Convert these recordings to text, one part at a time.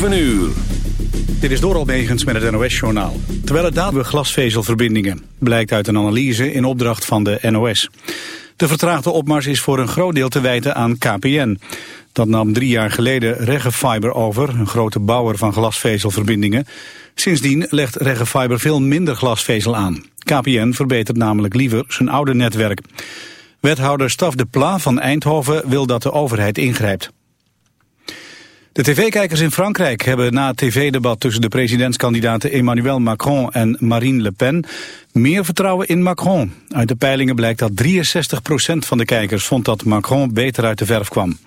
7 uur. Dit is Doral Megens met het NOS-journaal. Terwijl het daad we glasvezelverbindingen, blijkt uit een analyse in opdracht van de NOS. De vertraagde opmars is voor een groot deel te wijten aan KPN. Dat nam drie jaar geleden Reggefiber over, een grote bouwer van glasvezelverbindingen. Sindsdien legt Reggefiber veel minder glasvezel aan. KPN verbetert namelijk liever zijn oude netwerk. Wethouder Staf de Pla van Eindhoven wil dat de overheid ingrijpt. De tv-kijkers in Frankrijk hebben na het tv-debat tussen de presidentskandidaten Emmanuel Macron en Marine Le Pen meer vertrouwen in Macron. Uit de peilingen blijkt dat 63% van de kijkers vond dat Macron beter uit de verf kwam.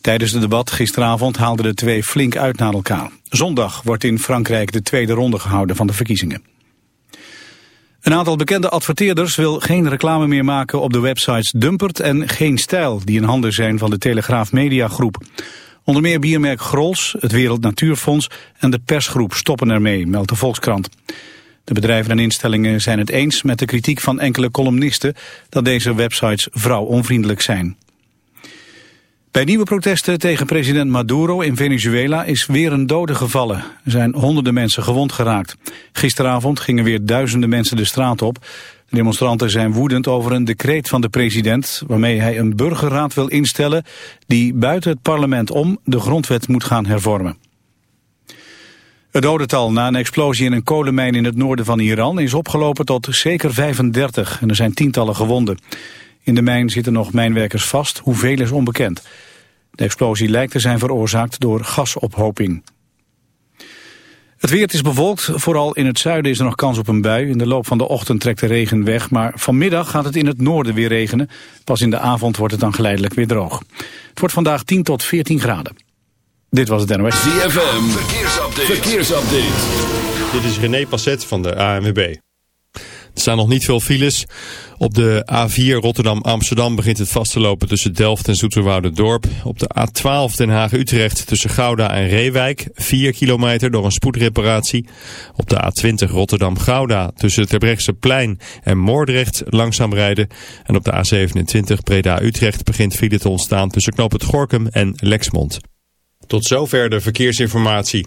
Tijdens het debat gisteravond haalden de twee flink uit naar elkaar. Zondag wordt in Frankrijk de tweede ronde gehouden van de verkiezingen. Een aantal bekende adverteerders wil geen reclame meer maken op de websites Dumpert en Geen Stijl, die in handen zijn van de Telegraaf Media Groep. Onder meer biermerk Grols, het Wereld Natuurfonds en de persgroep stoppen ermee, meldt de Volkskrant. De bedrijven en instellingen zijn het eens met de kritiek van enkele columnisten dat deze websites vrouwonvriendelijk zijn. Bij nieuwe protesten tegen president Maduro in Venezuela is weer een dode gevallen. Er zijn honderden mensen gewond geraakt. Gisteravond gingen weer duizenden mensen de straat op. De demonstranten zijn woedend over een decreet van de president... waarmee hij een burgerraad wil instellen... die buiten het parlement om de grondwet moet gaan hervormen. Het dodental na een explosie in een kolenmijn in het noorden van Iran... is opgelopen tot zeker 35 en er zijn tientallen gewonden. In de mijn zitten nog mijnwerkers vast, hoeveel is onbekend. De explosie lijkt te zijn veroorzaakt door gasophoping. Het weer is bewolkt, vooral in het zuiden is er nog kans op een bui. In de loop van de ochtend trekt de regen weg, maar vanmiddag gaat het in het noorden weer regenen. Pas in de avond wordt het dan geleidelijk weer droog. Het wordt vandaag 10 tot 14 graden. Dit was het NOS. ZFM, verkeersupdate. verkeersupdate. Dit is René Passet van de ANWB. Er staan nog niet veel files. Op de A4 Rotterdam-Amsterdam begint het vast te lopen tussen Delft en Dorp. Op de A12 Den Haag-Utrecht tussen Gouda en Reewijk. 4 kilometer door een spoedreparatie. Op de A20 Rotterdam-Gouda tussen Plein en Moordrecht langzaam rijden. En op de A27 Breda-Utrecht begint file te ontstaan tussen Knoop het Gorkum en Lexmond. Tot zover de verkeersinformatie.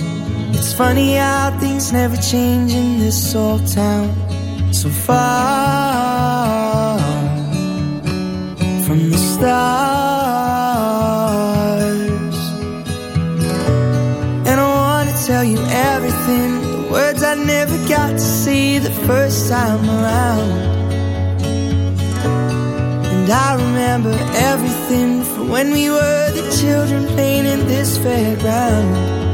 Funny how things never change in this old town. So far from the stars. And I wanna tell you everything. The words I never got to see the first time around. And I remember everything from when we were the children playing in this fairground.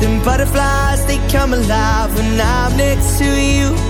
Them butterflies, they come alive when I'm next to you.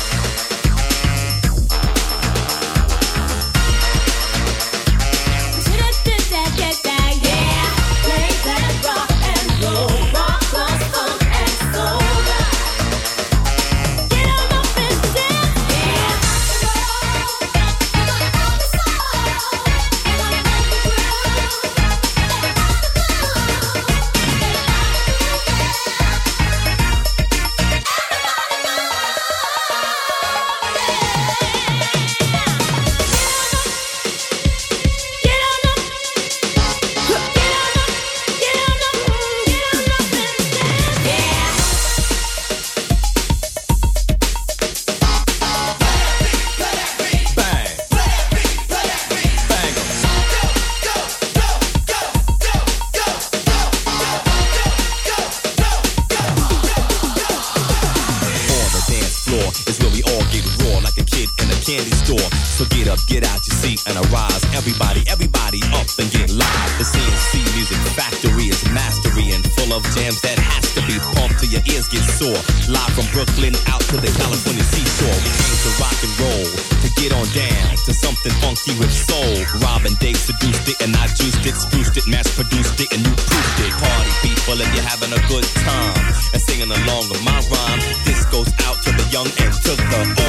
having a good time and singing along with my rhyme. This goes out to the young and to the old.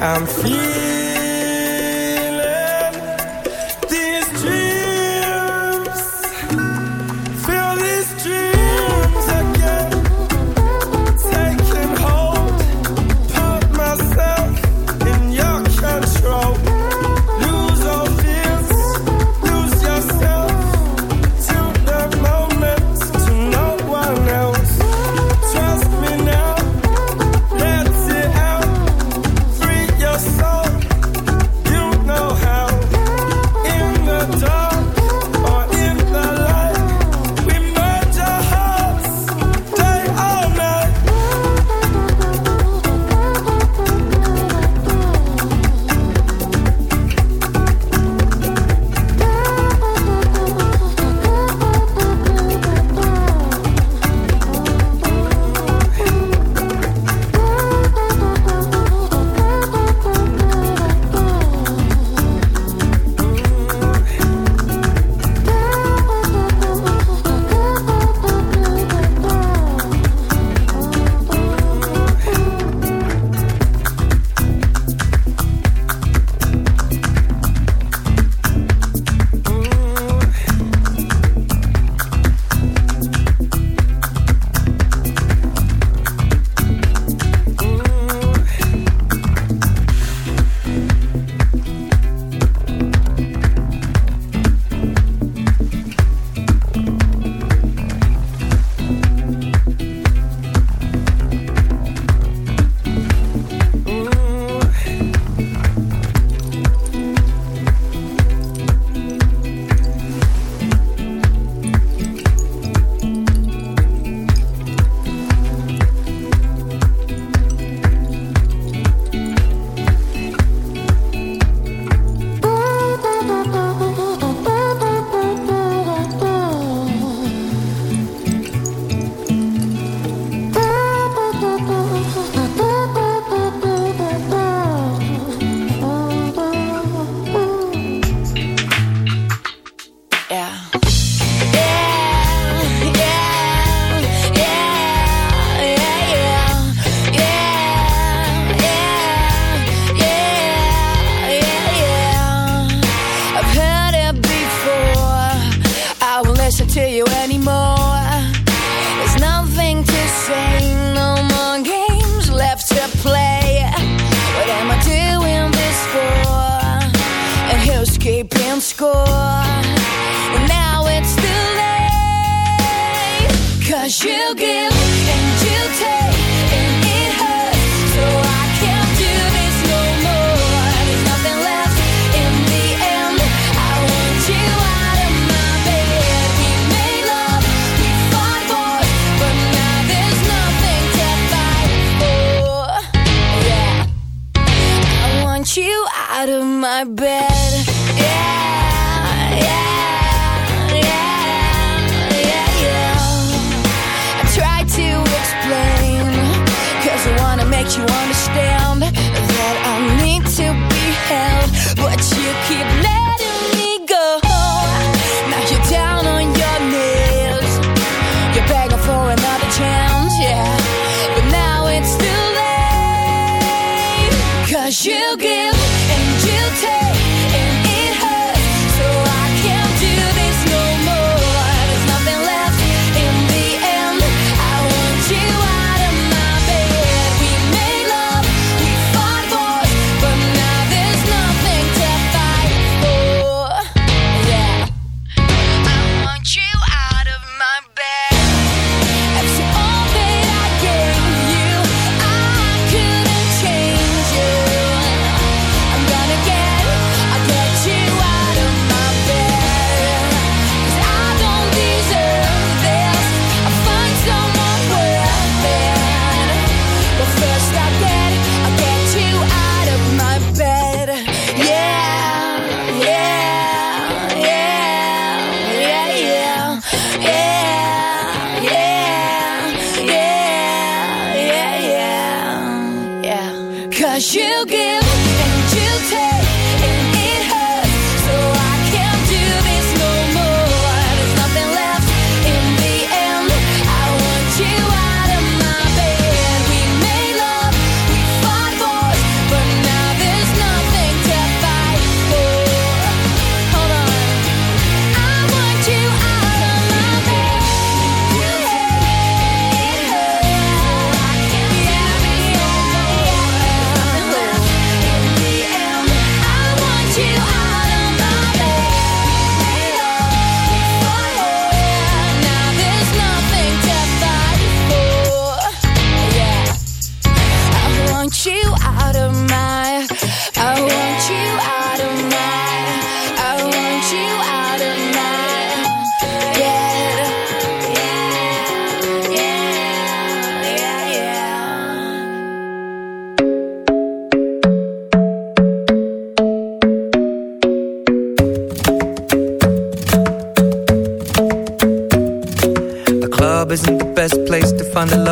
I'm feeling Cause you give and you take.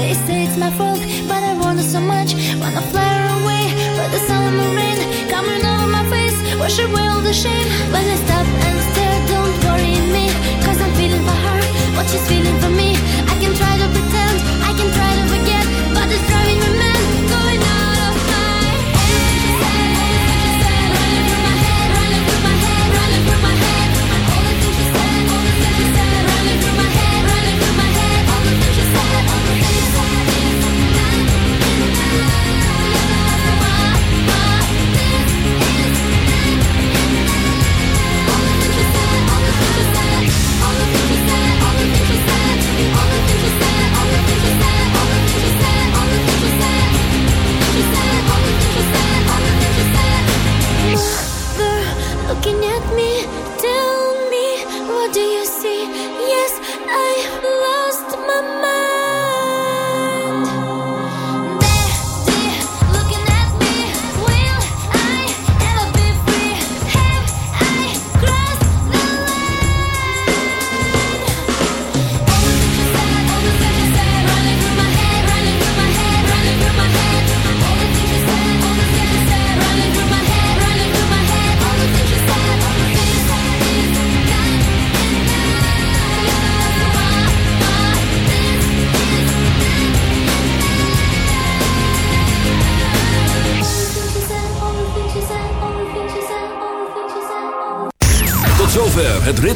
They say it's my fault, but I wanted so much. Wanna fly away, but the sun and rain coming over my face, wash away all the shame. When I stop and stare, don't worry me, cause I'm feeling for her, what she's feeling for me.